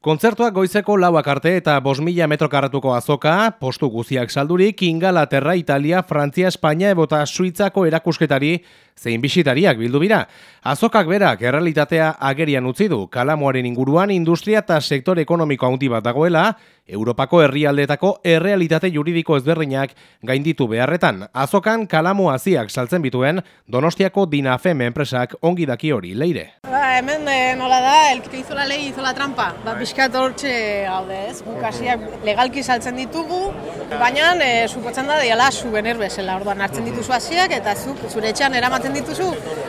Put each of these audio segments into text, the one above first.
Kontzertuak goizeko lauak arte eta bos mila metro karratuko azoka, postu guziak saldurik, Ingalaterra, Italia, Frantzia, Espainia ebota Suitzako erakusketari zein bisitariak bildu bira. Azokak berak errealitatea agerian utzi du, kalamoaren inguruan industria eta sektor ekonomiko handi bat dagoela, Europako herrialdetako errealitate juridiko ezberdinak gainditu beharretan. Azokan kalamu aziak saltzen bituen Donostiako Dinafem enpresak ongi daki hori leire. Ba, hemen e, nola da, el que hizo la ley hizo la trampa. Ba, bizkat hortxe gaude ez, guk legalki saltzen ditugu, baina e, supotzen da diala zu bener bezala, orduan hartzen dituzu hasiak eta zuk zure etxean eramaten dituzu,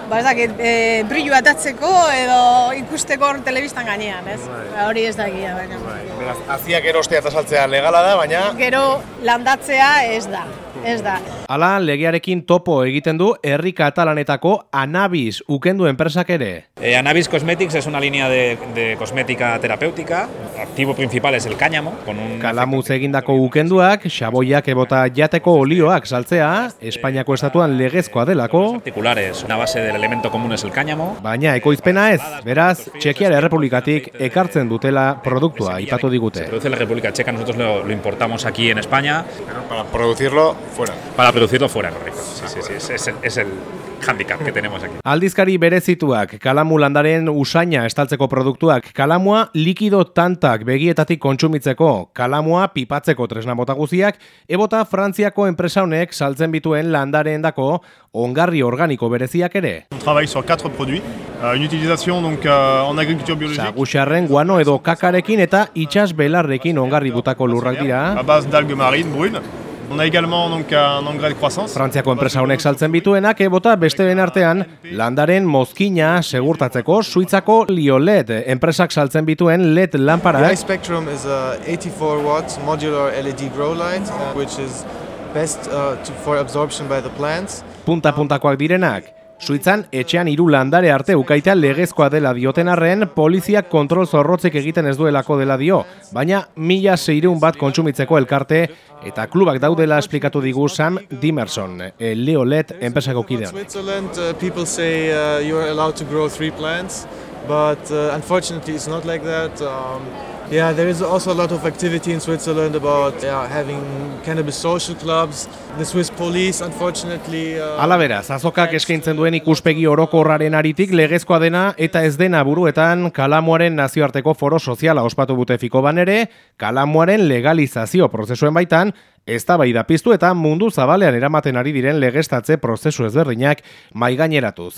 ba ez dakit, e, brillo atatzeko edo ikusteko hor telebistan gainean, ez? Ba, hori ez da egia, baina. Beraz, aziak erostea eta saltzea legala da, baina... Gero landatzea ez da ez da. Hala, legearekin topo egiten du herri katalanetako Anabis ukendu enpresak ere. Eh, Anabis Cosmetics es una línea de, de cosmética terapéutica. Activo principal es el cáñamo. Con un Kalamuz egindako ukenduak, xaboiak ebota jateko olioak saltzea, Espainiako estatuan legezkoa delako. Articulares, una base del elemento común es el cáñamo. Baina ekoizpena ez, beraz, Txekiara Errepublikatik ekartzen dutela produktua, ipatu digute. Se produce en la República Checa, nosotros lo, lo importamos aquí en España. Pero para producirlo fuera. Para producirlo fuera, correcto. Sí, sí, sí, es, es, es el handicap que tenemos aquí. Aldizkari berezituak, kalamu landaren usaina estaltzeko produktuak, kalamua likido tantak begietatik kontsumitzeko, kalamua pipatzeko tresna bota guziak, ebota Frantziako enpresa honek saltzen bituen landaren dako ongarri organiko bereziak ere. On travaille sur 4 produits, euh, une utilisation donc euh, en agriculture biologique. Saguxarren guano edo kakarekin eta itxas belarrekin ongarri butako lurrak dira. A base d'algues marines brunes. On a également donc un engrais de croissance. Frantziako enpresa honek saltzen bituenak ebota beste den artean landaren mozkina segurtatzeko Suitzako Liolet enpresak saltzen bituen LED lanpara. The Spectrum is a 84 watt modular LED grow light uh, which is best uh, to, for absorption by the plants. Punta puntakoak direnak. Suitzan etxean hiru landare arte ukaitea legezkoa dela dioten arren, poliziak kontrol zorrotzik egiten ez duelako dela dio, baina mila zeireun bat kontsumitzeko elkarte eta klubak daudela esplikatu digu Sam Dimerson, Leo Let enpresako kidea. But uh, unfortunately it's not like that. Um, Yeah, there is also a lot of activity in Switzerland about yeah, having cannabis social clubs. The Swiss police, unfortunately... Uh, Ala beraz, azokak eskaintzen duen ikuspegi orokorraren aritik legezkoa dena eta ez dena buruetan kalamuaren nazioarteko foro soziala ospatu bute fiko banere, kalamuaren legalizazio prozesuen baitan, ez da bai piztu eta mundu zabalean eramaten ari diren legestatze prozesu ezberdinak maigaineratuz.